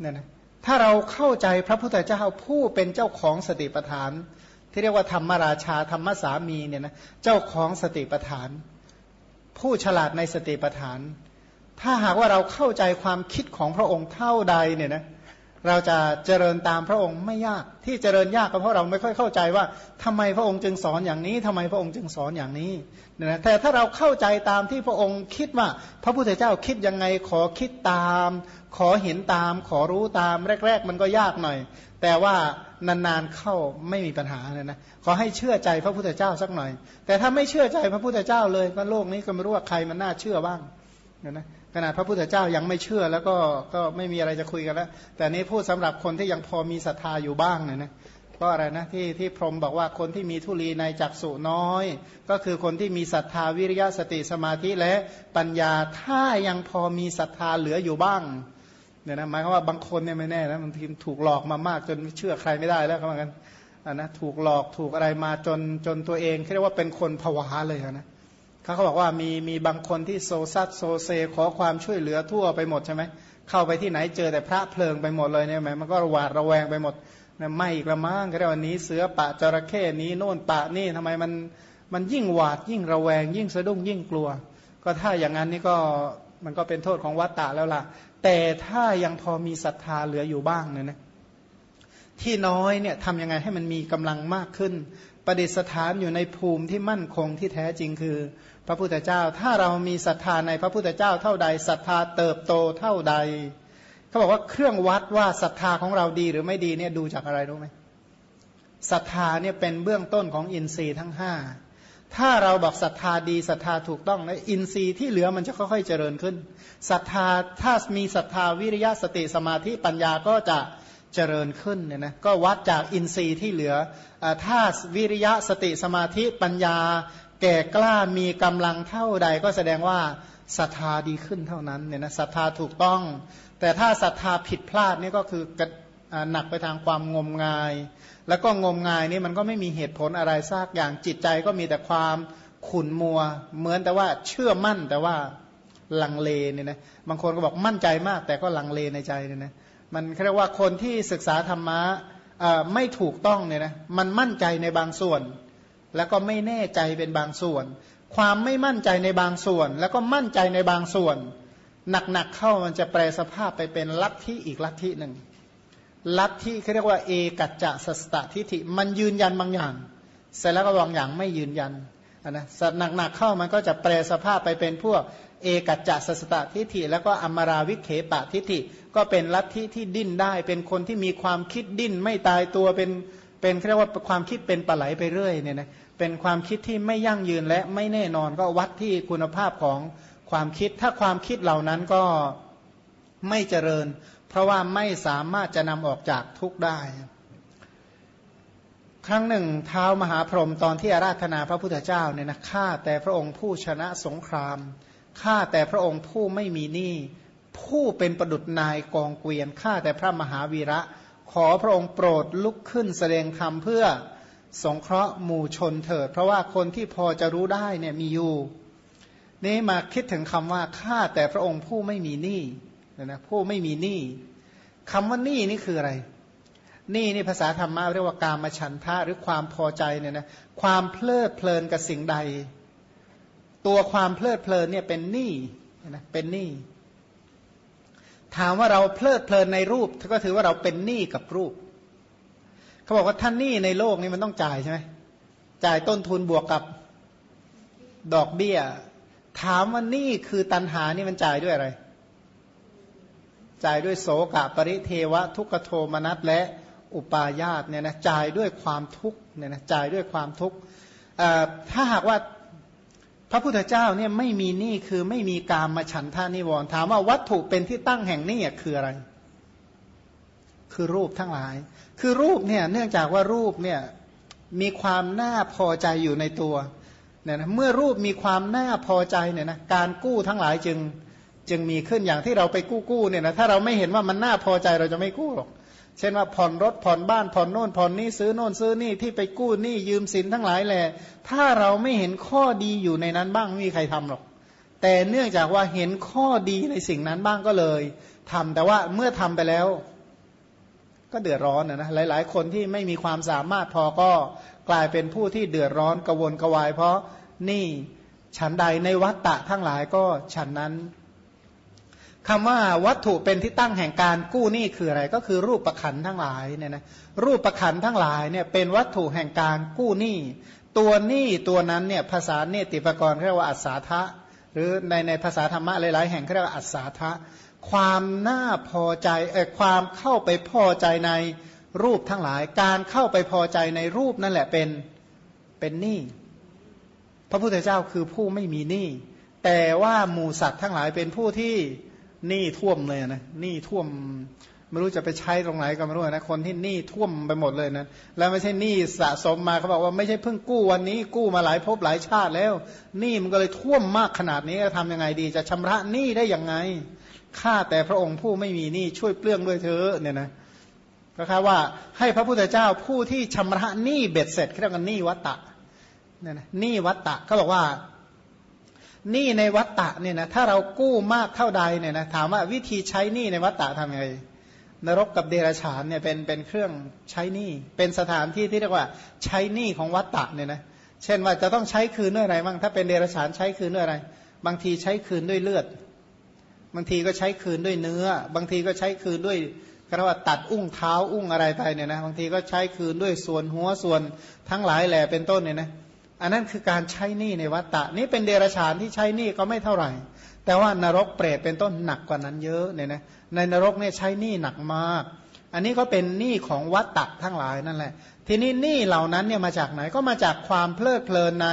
เนี่ยนะถ้าเราเข้าใจพระพุทธเจ้าผู้เป็นเจ้าของสติปัฏฐาน ที่เรียกว่าธรรมราชาธรรมสามีเนี่ยนะเจ้าของสติปัฏฐาน ผู้ฉลาดในสติปัฏฐาน ถ้าหากว่าเราเข้าใจความคิดของพระองค์เท่าใดเนี่ยนะเราจะเจริญตามพระองค์ไม่ยากที่เจริญยากก็เพราะเราไม่ค่อยเข้าใจว่าทำไมพระองค์จึงสอนอย่างนี้ทำไมพระองค์จึงสอนอย่างนี้นะแต่ถ้าเราเข้าใจตามที่พระองค์คิดว่า พระพุทธเจ้าคิดยังไงขอคิดตาม ขอเห็นตาม ขอรู้ตามแรก ๆ มันก็ยากหน่อย แต่ว่านานๆเข้าไม่มีปัญหาเลยนะขอให้เชื่อใจพระพุทธเจ้าสักหน่อย แต่ถ้าไม่เชื่อใจพระพุทธเจ้าเลยก็โลกนี้ก็ไม่รู้ว่าใครมันน่าเชื่อบ้าง นะขนาดพระพุทธเจ้ายังไม่เชื่อแล้วก็ก็ไม่มีอะไรจะคุยกันแล้ว แต่นี้พูดสำหรับคนที่ยังพอมีศรัทธาอยู่บ้างเนี่ยนะก็อะไรนะที่ที่พรมบอกว่าคนที่มีทุลีในจักสุน้อย ก็คือคนที่มีศรัทธาวิริยะสติสมาธิและปัญญาถ้ายังพอมีศรัทธาเหลืออยู่บ้างเนี่ยนะหมายความว่าบางคนเนี่ยไม่แน่นะบางทีถูกหลอกมามากจนเชื่อใครไม่ได้แล้วเขาบอกกันนะถูกหลอกถูกอะไรมาจนจนตัวเองเรียกว่าเป็นคนผวาเลยนะ เขาเขาบอกว่ามีมีบางคนที่โซซัดโซเซขอความช่วยเหลือทั่วไปหมดใช่ไหมเข้าไปที่ไหนเจอแต่พระเพลิงไปหมดเลยเนี่ยไหมมันก็หวาดระแวงไปหมดไม่อีกละมั้งก็เรียกว่านี้เสือปะจระเข้นี้โน่นปะนี่ทำไมมันมันยิ่งหวาดยิ่งระแวง ยิ่งสะดุ้งยิ่งกลัว ก็ถ้าอย่างนั้นนี่ก็มันก็เป็นโทษของวัตตะแล้วล่ะ แต่ถ้ายังพอมีศรัทธาเหลืออยู่บ้างเนี่ยนะที่น้อยเนี่ยทำยังไงให้มันมีกำลังมากขึ้น ประดิษฐานอยู่ในภูมิที่มั่นคงที่แท้จริงคือ พระพุทธเจ้า ถ้าเรามีศรัทธาในพระพุทธเจ้าเท่าใดศรัทธาเติบโตเท่าใดเขาบอกว่าเครื่องวัดว่าศรัทธาของเราดีหรือไม่ดีเนี่ยดูจากอะไรรู้ไหมศรัทธาเนี่ยเป็นเบื้องต้นของอินทรีย์ทั้งห้าถ้าเราบอกศรัทธาดีศรัทธาถูกต้องนะอินทรีย์ที่เหลือมันจะค่อยๆเจริญขึ้นศรัทธาถ้ามีศรัทธาวิริยะสติสมาธิปัญญาก็จะเจริญขึ้นเนี่ยนะก็วัดจากอินทรีย์ที่เหลือถ้าวิริยะสติสมาธิปัญญา แก่กล้ามีกำลังเท่าใด ก็แสดงว่าศรัทธาดีขึ้นเท่านั้นเนี่ยนะศรัทธาถูกต้อง แต่ถ้าศรัทธาผิดพลาดนี่ก็คือหนักไปทางความงมงาย แล้วก็งมงายนี่มันก็ไม่มีเหตุผลอะไรซากอย่างจิตใจก็มีแต่ความขุนมัว เหมือนแต่ว่าเชื่อมั่นแต่ว่าลังเลเนี่ยนะบางคนก็บอกมั่นใจมาก แต่ก็ลังเลในใจเนี่ยนะ มันเรียกว่าคนที่ศึกษาธรรมะไม่ถูกต้องเนี่ยนะมันมั่นใจในบางส่วน แล้วก็ไม่แน่ใจเป็นบางส่วน ความไม่มั่นใจในบางส่วน แล้วก็มั่นใจในบางส่วน หนักๆเข้ามันจะแปลสภาพไปเป็นลัทธิอีกลัทธิหนึ่งลัทธิเขาเรียกว่าเอกัจจะสัสตทิฏฐิมันยืนยันบางอย่าง เสร็จแล้วก็บางอย่างไม่ยืนยันนะหนักๆเข้ามันก็จะแปลสภาพไปเป็นพวก เอกัจจสสตทิฏฐิแล้วก็อมราวิเคปะทิฏฐิก็เป็นลัทธิที่ดิ้นได้ เป็นคนที่มีความคิดดิ้นไม่ตายตัวเป็นเป็นเรียกว่าความคิดเป็นปลาไหลไปเรื่อยเนี่ยนะเป็นความคิดที่ไม่ยั่งยืนและไม่แน่นอนก็วัดที่คุณภาพของความคิด ถ้าความคิดเหล่านั้นก็ไม่เจริญ เพราะว่าไม่สามารถจะนำออกจากทุกได้ ครั้งหนึ่งเท้ามหาพรหมตอนที่อาราธนาพระพุทธเจ้าเนี่ยนะข้าแต่พระองค์ผู้ชนะสงคราม ข้าแต่พระองค์ผู้ไม่มีหนี้ผู้เป็นประดุษนายกองเกวียนข้าแต่พระมหาวีระ ขอพระองค์โปรดลุกขึ้นแสดงธรรมเพื่อสงเคราะห์หมู่ชนเถิด เพราะว่าคนที่พอจะรู้ได้เนี่ยมีอยู่นี่มาคิดถึงคำว่าข้าแต่พระองค์ผู้ไม่มีหนี้นะผู้ไม่มีหนี้คำว่าหนี้นี่คืออะไรหนี้นี่ภาษาธรรมะเรียกว่าการมาฉันทะหรือความพอใจเนี่ยนะความเพลิดเพลินกับสิ่งใด ตัวความเพลิดเพลินเนี่ยเป็นหนี้นะเป็นหนี้ถามว่าเราเพลิดเพลินในรูปก็ถือว่าเราเป็นหนี้กับรูป เขาบอกว่าท่านหนี้ในโลกนี้มันต้องจ่ายใช่ไหมจ่ายต้นทุนบวกกับดอกเบี้ย ถามว่านี่คือตันหานี่มันจ่ายด้วยอะไร จ่ายด้วยโสกะปริเทวะ ทุกขโทมนัสและอุปาญาตเนี่ยนะจ่ายด้วยความทุกข์เนี่ยนะจ่ายด้วยความทุกข์ถ้าหากว่า พระพุทธเจ้าเนี่ยไม่มีหนี้คือไม่มีการมาฉันท่านิวรณ์ถามว่าวัตถุเป็นที่ตั้งแห่งหนี้คืออะไร คือรูปทั้งหลาย คือรูปเนี่ยเนื่องจากว่ารูปเนี่ยมีความน่าพอใจอยู่ในตัวเนี่ยนะเมื่อรูปมีความน่าพอใจเนี่ยนะการกู้ทั้งหลายจึงจึงมีขึ้นอย่างที่เราไปกู้กู้เนี่ยนะถ้าเราไม่เห็นว่ามันน่าพอใจเราจะไม่กู้หรอก เช่นว่าผ่อนรถผ่อนบ้านผ่อนโน่นผ่อนนี่ซื้อโน่นซื้อนี่ที่ไปกู้นี่ยืมสินทั้งหลายแหละถ้าเราไม่เห็นข้อดีอยู่ในนั้นบ้างไม่มีใครทำหรอก แต่เนื่องจากว่าเห็นข้อดีในสิ่งนั้นบ้างก็เลยทำแต่ว่าเมื่อทำไปแล้ว ก็เดือดร้อนนะนะหลาย ๆ คนที่ไม่มีความสามารถพอก็กลายเป็นผู้ที่เดือดร้อนกระวนกระวาย เพราะนี่ฉันใดในวัฏฏะทั้งหลายก็ฉันนั้น คำว่าวัตถุเป็นที่ตั้งแห่งการกู้หนี้คืออะไร ก็คือรูปประคันทั้งหลายเนี่ยนะรูปประคันทั้งหลายเนี่ยเป็นวัตถุแห่งการกู้หนี้ตัวหนี้ตัวนั้นเนี่ยภาษาเนติปกรณ์เรียกว่าอัศาทะหรือในในภาษาธรรมะหลายๆ แห่งเรียกว่าอัศาทะความน่าพอใจเออความเข้าไปพอใจในรูปทั้งหลาย การเข้าไปพอใจในรูปนั่นแหละเป็นเป็นหนี้พระพุทธเจ้าคือผู้ไม่มีหนี้แต่ว่าหมูสัตว์ทั้งหลายเป็นผู้ที่ หนี้ท่วมเลยนะหนี้ท่วมไม่รู้จะไปใช้ตรงไหนก็ไม่รู้นะคนที่หนี้ท่วมไปหมดเลยนะแล้วไม่ใช่หนี้สะสมมาเขาบอกว่าไม่ใช่เพิ่งกู้วันนี้กู้มาหลายภพหลายชาติแล้วหนี้มันก็เลยท่วมมากขนาดนี้จะทำยังไงดี จะชำระหนี้ได้ยังไงข้าแต่พระองค์ผู้ไม่มีหนี้ช่วยเปลื้องด้วยเธอเนี่ยนะก็คือว่าให้พระพุทธเจ้าผู้ที่ชำระหนี้เบ็ดเสร็จเรียกว่าหนี้วัตตะเนี่ยนะหนี้วัตตะเขาบอกว่า นี้ในวัตตะเนี่ยนะถ้าเรากู้มากเท่าใดเนี่ยนะถามว่าวิธีใช้นี้ในวัตตะทำยังไงนรกกับเดรัจฉานเนี่ยเป็นเป็นเครื่องใช้นี้เป็นสถานที่ที่เรียกว่าใช้นี้ของวัตตะเนี่ยนะเช่นว่าจะต้องใช้คืนด้วยอะไรบ้างถ้าเป็นเดรัจฉานใช้คืนด้วยอะไร บางทีใช้คืนด้วยเลือด บางทีก็ใช้คืนด้วยเนื้อ บางทีก็ใช้คืนด้วยเรียกว่าตัดอุ้งเท้าอุ้งอะไรไปเนี่ยนะบางทีก็ใช้คืนด้วยส่วนหัวส่วนทั้งหลายแหล่เป็นต้นเนี่ยนะ อันนั้นคือการใช้หนี้ในวัตตะนี่เป็นเดรัจฉานที่ใช้หนี้ก็ไม่เท่าไหร่ แต่ว่านรกเปรตเป็นต้นหนักกว่านั้นเยอะเนี่ยนะในนรกเนี่ยใช้หนี้หนักมาก อันนี้ก็เป็นหนี้ของวัตตะทั้งหลายนั่นแหละ ทีนี้หนี้เหล่านั้นเนี่ยมาจากไหนก็มาจากความเพลิดเพลินใน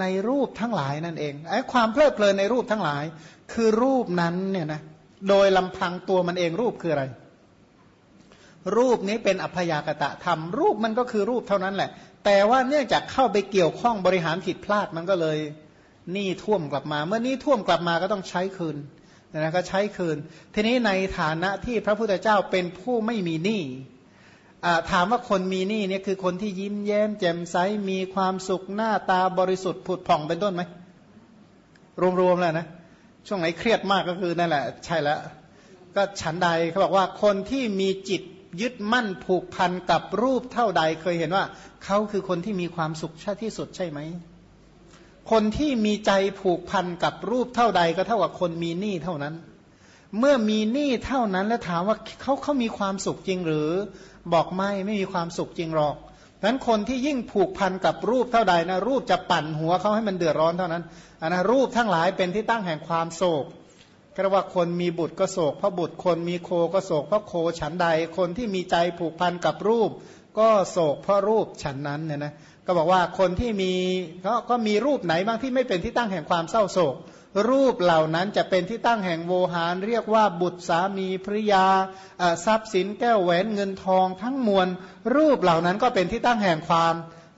ในรูปทั้งหลายนั่นเองไอ้ความเพลิดเพลินในรูปทั้งหลาย คือรูปนั้นเนี่ยนะโดยลำพังตัวมันเองรูปคืออะไร รูปนี้เป็นอัพยากตะธรรม รูปมันก็คือรูปเท่านั้นแหละ แต่ว่าเนื่องจากเข้าไปเกี่ยวข้องบริหารผิดพลาดมันก็เลยหนี้ท่วมกลับมา เมื่อนี้ท่วมกลับมาก็ต้องใช้คืนนะก็ใช้คืน ทีนี้ในฐานะที่พระพุทธเจ้าเป็นผู้ไม่มีหนี้ถามว่าคนมีหนี้เนี่ยคือคนที่ยิ้มแย้มแจ่มใสมีความสุขหน้าตาบริสุทธิ์ผุดผ่องเป็นต้นไหมรวมๆแล้วนะช่วงไหนเครียดมากก็คือนั่นแหละ ใช่แล้วก็ฉันใดเขาบอกว่าคนที่มีจิต ยึดมั่นผูกพันกับรูปเท่าใด เคยเห็นว่าเขาคือคนที่มีความสุขชาที่สุดใช่ไหม คนที่มีใจผูกพันกับรูปเท่าใดก็เท่ากับคนมีหนี้เท่านั้น เมื่อมีหนี้เท่านั้นแล้วถามว่าเขาเขามีความสุขจริงหรือ บอกไม่ไม่มีความสุขจริงหรอกนั้นคนที่ยิ่งผูกพันกับรูปเท่าใดนะรูปจะปั่นหัวเขาให้มันเดือดร้อนเท่านั้นอันนะรูปทั้งหลายเป็นที่ตั้งแห่งความโศก ก็เรียกว่าคนมีบุตรก็โศกเพราะบุตรคนมีโคก็โศกเพราะโคฉันใด คนที่มีใจผูกพันกับรูป ก็โศกเพราะรูปฉันนั้นเนี่ยนะก็บอกว่าคนที่มีก็ก็มีรูปไหนบ้างที่ไม่เป็นที่ตั้งแห่งความเศร้าโศก รูปเหล่านั้นจะเป็นที่ตั้งแห่งโวหาร เรียกว่าบุตรสามีภริยาทรัพย์สินแก้วแหวนเงินทองทั้งมวล รูปเหล่านั้นก็เป็นที่ตั้งแห่งความ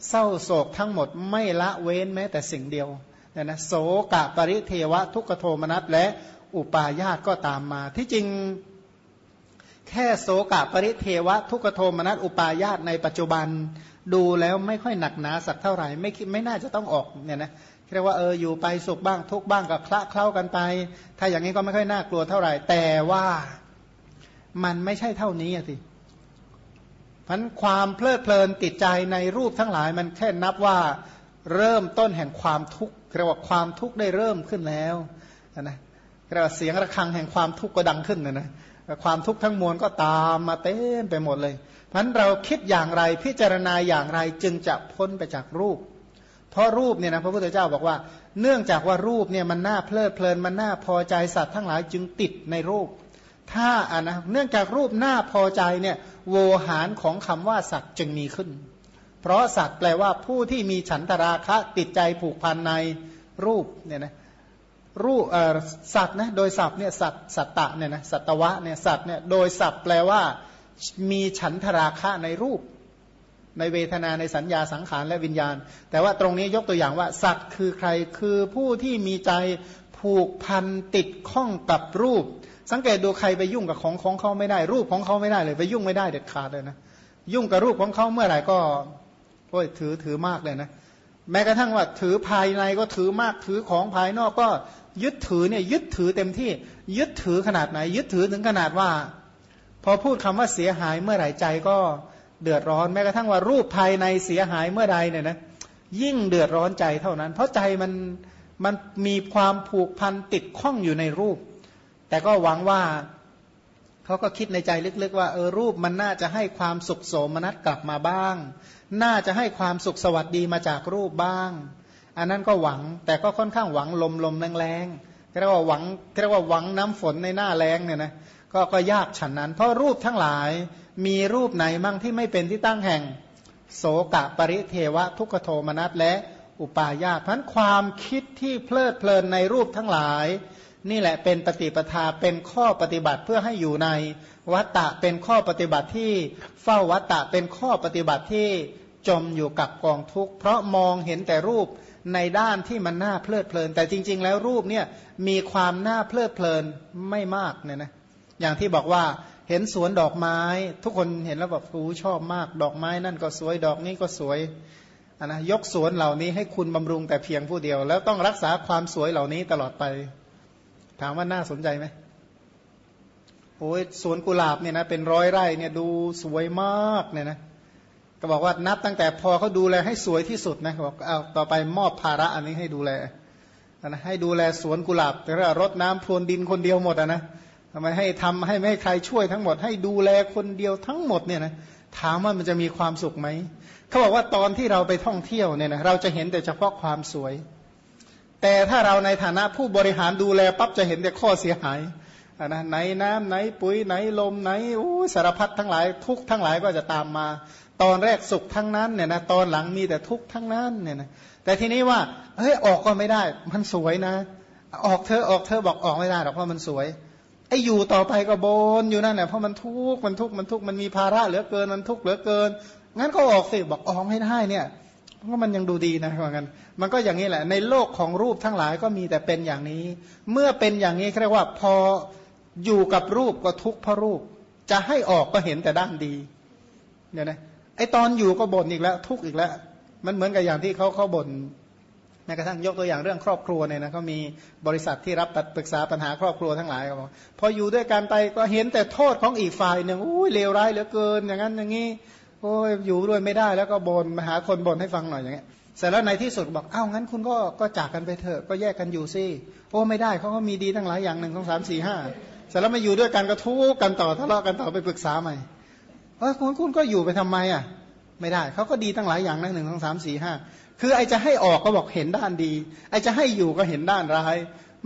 เศร้าโศกทั้งหมดไม่ละเว้นแม้แต่สิ่งเดียวเนี่ยนะโสกะปริเทวะทุกขโทมนัสและ อุปาญาตก็ตามมา ที่จริงแค่โสกะปริเทวะ ทุกโทมนัสอุปาญาตในปัจจุบันดูแล้วไม่ค่อยหนักหนาสักเท่าไหร่ไม่ไม่น่าจะต้องออกเนี่ยนะเรียกว่าเอออยู่ไปสุขบ้างทุกบ้างกับคละเคล้ากันไป ถ้าอย่างนี้ก็ไม่ค่อยน่ากลัวเท่าไหร่ แต่ว่ามันไม่ใช่เท่านี้สิพันความเพลิดเพลินติดใจในรูปทั้งหลาย มันแค่นับว่าเริ่มต้นแห่งความทุกข์เรียกว่าความทุกข์ได้เริ่มขึ้นแล้วนะ เสียงระฆังแห่งความทุกข์ก็ดังขึ้นนะนะความทุกข์ทั้งมวลก็ตามมาเต็มไปหมดเลยพันเราคิดอย่างไรพิจารณาอย่างไรจึงจะพ้นไปจากรูป เพราะรูปเนี่ยนะพระพุทธเจ้าบอกว่า เนื่องจากว่ารูปเนี่ยมันน่าเพลิดเพลินมันน่าพอใจสัตว์ทั้งหลายจึงติดในรูป ถ้าอ่านะเนื่องจากรูปน่าพอใจเนี่ยโวหารของคำว่าสัตว์จึงมีขึ้น เพราะสัตว์แปลว่าผู้ที่มีฉันทราคะติดใจผูกพันในรูปเนี่ยนะ รูปสัตว์นะโดยสัตว์เนี่ยสัตสัตตะเนี่ยนะสัตวะเนี่ยสัตว์เนี่ยโดยสัตว์แปลว่ามีฉันทราคะในรูป ในเวทนาในสัญญาสังขารและวิญญาณ แต่ว่าตรงนี้ยกตัวอย่างว่า สัตว์คือใครคือผู้ที่มีใจผูกพันติดข้องกับรูป สังเกตดูใครไปยุ่งกับของของเขาไม่ได้ รูปของเขาไม่ได้เลย ไปยุ่งไม่ได้เด็ดขาดเลยนะยุ่งกับรูปของเขาเมื่อไหร่ก็โอ้ยถือถือมากเลยนะแม้กระทั่งว่าถือภายในก็ถือมากถือของภายนอกก็ ยึดถือเนี่ยยึดถือเต็มที่ ยึดถือขนาดไหน ยึดถือถึงขนาดว่า พอพูดคำว่าเสียหายเมื่อไหร่ใจก็เดือดร้อนแม้กระทั่งว่ารูปภายในเสียหายเมื่อใดเนี่ยนะยิ่งเดือดร้อนใจเท่านั้น เพราะใจมันมันมีความผูกพันติดข้องอยู่ในรูป แต่ก็หวังว่าเขาก็คิดในใจลึกๆ ว่าเออรูปมันน่าจะให้ความสุขโสมนัสกลับมาบ้าง น่าจะให้ความสุขสวัสดีมาจากรูปบ้าง อันนั้นก็หวังแต่ก็ค่อนข้างหวังลมลมแรงๆเรียกว่าหวังเรียกว่าหวังน้ำฝนในหน้าแรงเนี่ยนะก็ก็ยากฉันนั้น เพราะรูปทั้งหลายมีรูปไหนมั่งที่ไม่เป็นที่ตั้งแห่ง โสกะปริเทวะ ทุกโทมนัสและอุปาญาตพันความคิดที่เพลิดเพลินในรูปทั้งหลาย นี่แหละเป็นปฏิปทาเป็นข้อปฏิบัติเพื่อให้อยู่ในวัตตะเป็นข้อปฏิบัติที่เฝ้าวัตตะเป็นข้อปฏิบัติที่ จมอยู่กับกองทุกข์เพราะมองเห็นแต่รูปในด้านที่มันน่าเพลิดเพลิน แต่จริง ๆ แล้วรูปเนี่ยมีความน่าเพลิดเพลินไม่มากเนี่ยนะอย่างที่บอกว่าเห็นสวนดอกไม้ ทุกคนเห็นแล้วแบบฟูชอบมาก ดอกไม้นั่นก็สวยดอกนี้ก็สวยนนะยกสวนเหล่านี้ให้คุณบำรุงแต่เพียงผู้เดียว แล้วต้องรักษาความสวยเหล่านี้ตลอดไป ถามว่าน่าสนใจไหมโอ้ยสวนกุหลาบเนี่ยนะเป็นร้อยไร่เนี่ยดูสวยมากเนี่ยนะ ก็บอกว่านับตั้งแต่พอเขาดูแลให้สวยที่สุดนะบอกเอาต่อไปมอบภาระอันนี้ให้ดูแลนะให้ดูแลสวนกุหลาบแต่รดน้ำพรวนดินคนเดียวหมดนะทำไมให้ทำให้ไม่ให้ใครช่วยทั้งหมด ให้ดูแลคนเดียวทั้งหมดเนี่ยนะถามว่ามันจะมีความสุขไหมเขาบอกว่าตอนที่เราไปท่องเที่ยวเนี่ยนะเราจะเห็นแต่เฉพาะความสวย แต่ถ้าเราในฐานะผู้บริหารดูแลปั๊บจะเห็นแต่ข้อเสียหายนะไหนน้ำไหนปุ๋ยไหนลมไหนสารพัดทั้งหลายทุกทั้งหลายก็จะตามมา ตอนแรกสุขทั้งนั้นเนี่ยนะตอนหลังมีแต่ทุกข์ทั้งนั้นเนี่ยนะแต่ทีนี้ว่าเฮ้ยออกก็ไม่ได้ มันสวยนะ ออกเธอออกเธอบอกออกไม่ได้หรอกเพราะมันสวยไอ้อยู่ต่อไปก็บนอยู่นั่นแหละเพราะมันทุกข์มันทุกข์มันทุกข์มันมีภาระเหลือเกินมันทุกข์เหลือเกิน งั้นก็ออกสิบอกออกไม่ได้เนี่ยเพราะมันยังดูดีนะว่ากันมันก็อย่างนี้แหละ ในโลกของรูปทั้งหลายก็มีแต่เป็นอย่างนี้ เมื่อเป็นอย่างนี้เรียกว่าพออยู่กับรูปก็ทุกข์เพราะรูป จะให้ออกก็เห็นแต่ด้านดีเนี่ยนะ ไอตอนอยู่ก็บ่นอีกแล้ว ทุกข์อีกแล้ว มันเหมือนกับอย่างที่เขาเขาบ่นแม้กระทั่งยกตัวอย่างเรื่องครอบครัวเนี่ยนะเขามีบริษัทที่รับปรึกษาปัญหาครอบครัวทั้งหลายเขาบอกพออยู่ด้วยกันไปก็เห็นแต่โทษของอีกฝ่ายหนึ่งอุ้ยเลวร้ายเหลือเกินอย่างนั้นอย่างนี้โอ้ยอยู่ด้วยไม่ได้แล้วก็บน่นมาหาคนบ่นให้ฟังหน่อยอย่างเงี้ยเสร็จแล้วในที่สุดบอกเอ้างั้นคุณก็ก็จากกันไปเถอะก็แยกกันอยู่สิโอ้ไม่ได้เขาก็มีดีทั้งหลายอย่างหนึ่งสองสามสี่ห้าเสร็จแล้วมาอยู่ด้วยกันก็ทุกกันต่อทะเลาะกันต่อไปปรึกษาใหม่ เออคุณคุณก็อยู่ไปทำไมอะ ไม่ได้เขาก็ดีตั้งหลายอย่างนะหนึ่งสองสามสี่ห้าคือไอจะให้ออกก็บอกเห็นด้านดี ไอจะให้อยู่ก็เห็นด้านร้าย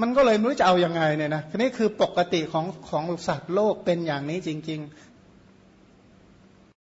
มันก็เลยไม่รู้จะเอาอยัางไงเนี่ยนะนี่คือปกติของของสัตว์โลกเป็นอย่างนี้จริง ๆ